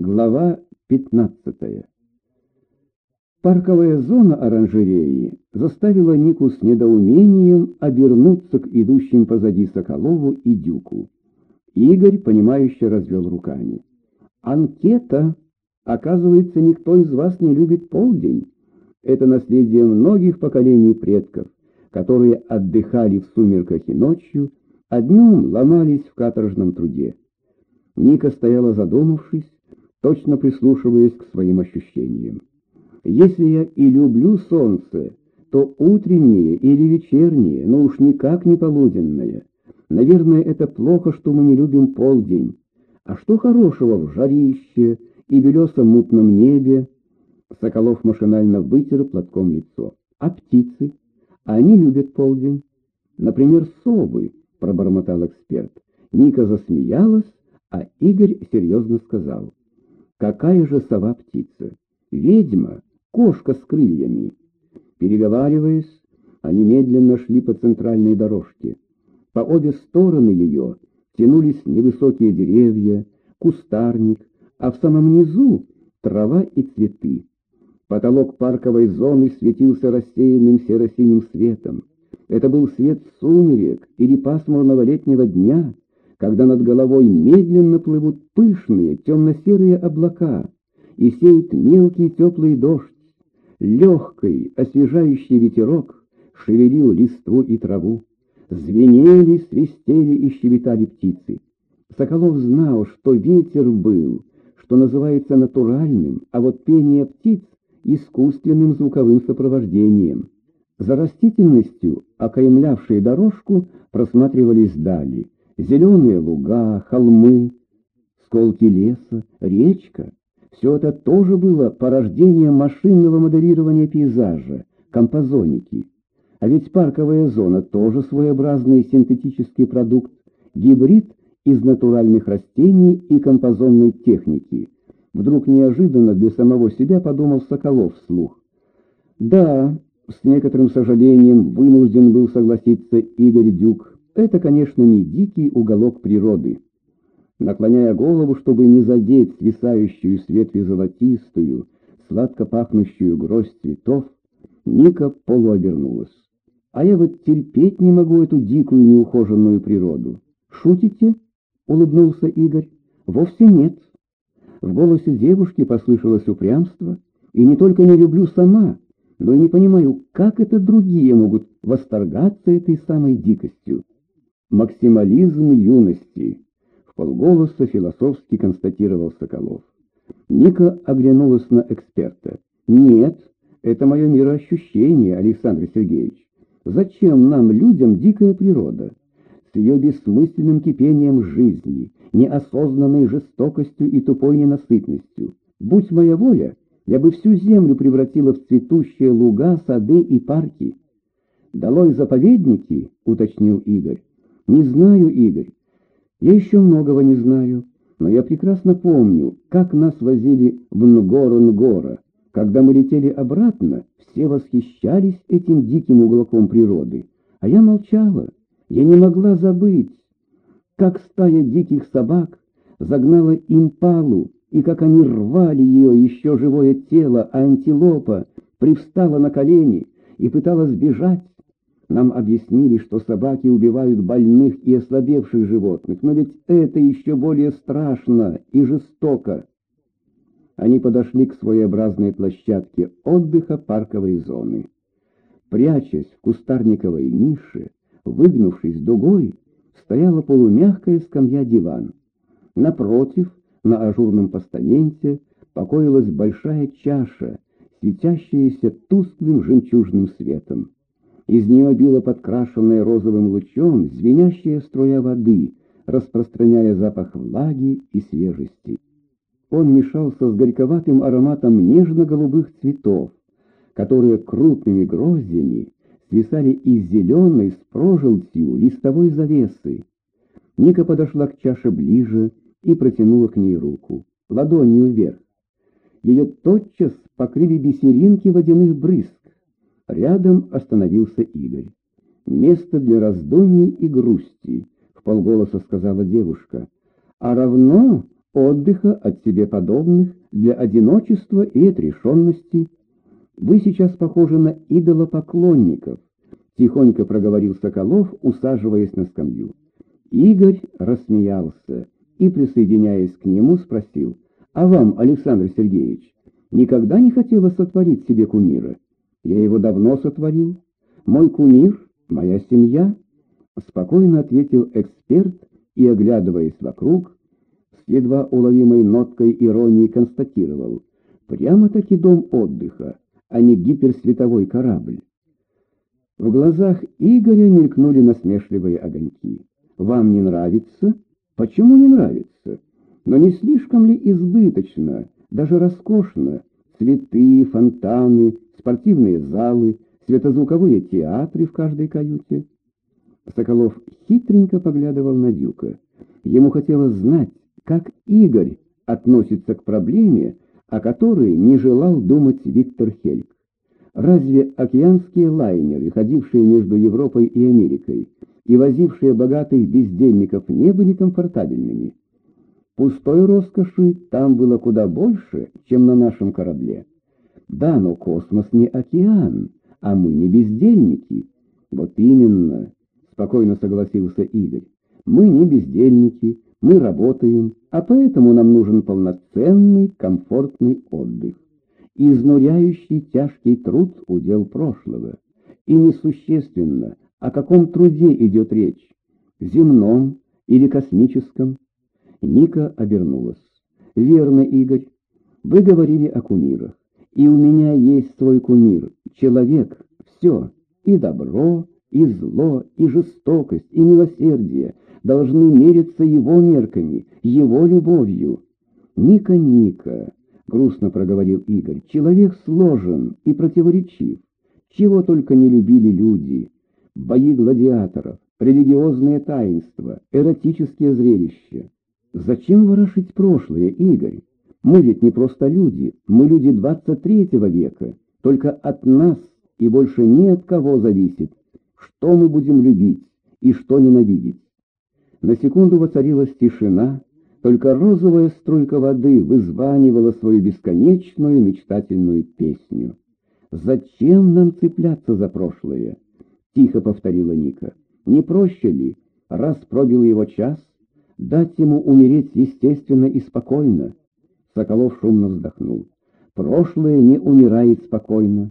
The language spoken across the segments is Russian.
Глава 15. Парковая зона оранжереи заставила Нику с недоумением обернуться к идущим позади Соколову и Дюку. Игорь, понимающе развел руками. «Анкета! Оказывается, никто из вас не любит полдень. Это наследие многих поколений предков, которые отдыхали в сумерках и ночью, а днем ломались в каторжном труде». Ника стояла задумавшись, точно прислушиваясь к своим ощущениям. Если я и люблю солнце, то утреннее или вечернее, но уж никак не полуденное. Наверное, это плохо, что мы не любим полдень. А что хорошего в жарище и белесом мутном небе? Соколов машинально вытер платком лицо. А птицы? Они любят полдень. Например, совы, пробормотал эксперт. Ника засмеялась, а Игорь серьезно сказал. Какая же сова птица? Ведьма, кошка с крыльями. Переговариваясь, они медленно шли по центральной дорожке. По обе стороны ее тянулись невысокие деревья, кустарник, а в самом низу трава и цветы. Потолок парковой зоны светился рассеянным серо-синим светом. Это был свет сумерек или пасмурного летнего дня, когда над головой медленно плывут пышные темно-серые облака и сеет мелкий теплый дождь. Легкий, освежающий ветерок шевелил листву и траву. Звенели, свистели и щебетали птицы. Соколов знал, что ветер был, что называется натуральным, а вот пение птиц — искусственным звуковым сопровождением. За растительностью, окаймлявшей дорожку, просматривались дали — Зеленые луга, холмы, сколки леса, речка — все это тоже было порождением машинного моделирования пейзажа, композоники. А ведь парковая зона тоже своеобразный синтетический продукт, гибрид из натуральных растений и композонной техники. Вдруг неожиданно для самого себя подумал Соколов вслух. Да, с некоторым сожалением вынужден был согласиться Игорь Дюк. Это, конечно, не дикий уголок природы. Наклоняя голову, чтобы не задеть свисающую с ветви золотистую, сладко пахнущую гроздь цветов, Ника полуобернулась. «А я вот терпеть не могу эту дикую неухоженную природу». «Шутите?» — улыбнулся Игорь. «Вовсе нет». В голосе девушки послышалось упрямство. «И не только не люблю сама, но и не понимаю, как это другие могут восторгаться этой самой дикостью». Максимализм юности, в полголоса философски констатировал Соколов. Ника оглянулась на эксперта. Нет, это мое мироощущение, Александр Сергеевич. Зачем нам, людям, дикая природа? С ее бессмысленным кипением жизни, неосознанной жестокостью и тупой ненасытностью. Будь моя воля, я бы всю землю превратила в цветущие луга, сады и парки. «Долой заповедники», — уточнил Игорь. Не знаю, Игорь. Я еще многого не знаю, но я прекрасно помню, как нас возили в Нгоро-Нгора. Когда мы летели обратно, все восхищались этим диким уголком природы, а я молчала. Я не могла забыть, как стая диких собак загнала импалу, и как они рвали ее еще живое тело, а антилопа привстала на колени и пыталась бежать. Нам объяснили, что собаки убивают больных и ослабевших животных, но ведь это еще более страшно и жестоко. Они подошли к своеобразной площадке отдыха парковой зоны. Прячась в кустарниковой нише, выгнувшись дугой, стояла полумягкая скамья-диван. Напротив, на ажурном постаменте, покоилась большая чаша, светящаяся тусклым жемчужным светом. Из нее била подкрашенная розовым лучом звенящая струя воды, распространяя запах влаги и свежести. Он мешался с горьковатым ароматом нежно-голубых цветов, которые крупными гроздями свисали из зеленой с прожилтью листовой завесы. Ника подошла к чаше ближе и протянула к ней руку, ладонью вверх. Ее тотчас покрыли бисеринки водяных брызг. Рядом остановился Игорь. «Место для раздумий и грусти», — в полголоса сказала девушка. «А равно отдыха от себе подобных, для одиночества и отрешенности. Вы сейчас похожи на идолопоклонников, тихонько проговорил Соколов, усаживаясь на скамью. Игорь рассмеялся и, присоединяясь к нему, спросил, «А вам, Александр Сергеевич, никогда не хотелось сотворить себе кумира? Я его давно сотворил. Мой кумир — моя семья», — спокойно ответил эксперт и, оглядываясь вокруг, с едва уловимой ноткой иронии констатировал, «Прямо-таки дом отдыха, а не гиперсветовой корабль». В глазах Игоря мелькнули насмешливые огоньки. «Вам не нравится? Почему не нравится? Но не слишком ли избыточно, даже роскошно? Цветы, фонтаны, спортивные залы, светозвуковые театры в каждой каюте?» Соколов хитренько поглядывал на Дюка. Ему хотелось знать, как Игорь относится к проблеме, о которой не желал думать Виктор Хельк. Разве океанские лайнеры, ходившие между Европой и Америкой, и возившие богатых бездельников, не были комфортабельными? Пустой роскоши там было куда больше, чем на нашем корабле. Да, но космос не океан, а мы не бездельники. Вот именно, спокойно согласился Игорь. Мы не бездельники, мы работаем, а поэтому нам нужен полноценный, комфортный отдых. Изнуряющий тяжкий труд — удел прошлого. И несущественно, о каком труде идет речь, земном или космическом. Ника обернулась. «Верно, Игорь, вы говорили о кумирах, и у меня есть свой кумир, человек, все, и добро, и зло, и жестокость, и милосердие должны мериться его мерками, его любовью. Ника, Ника, — грустно проговорил Игорь, — человек сложен и противоречив. Чего только не любили люди. Бои гладиаторов, религиозные таинства, эротические зрелища. Зачем ворошить прошлое, Игорь? Мы ведь не просто люди, мы люди 23 века. Только от нас и больше ни от кого зависит, что мы будем любить и что ненавидеть. На секунду воцарилась тишина, только розовая струйка воды вызванивала свою бесконечную мечтательную песню. «Зачем нам цепляться за прошлое?» — тихо повторила Ника. «Не проще ли, раз пробил его час, дать ему умереть естественно и спокойно?» Соколов шумно вздохнул. «Прошлое не умирает спокойно.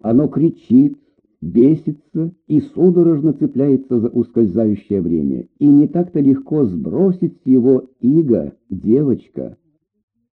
Оно кричит, бесится и судорожно цепляется за ускользающее время, и не так-то легко сбросить с его иго, девочка —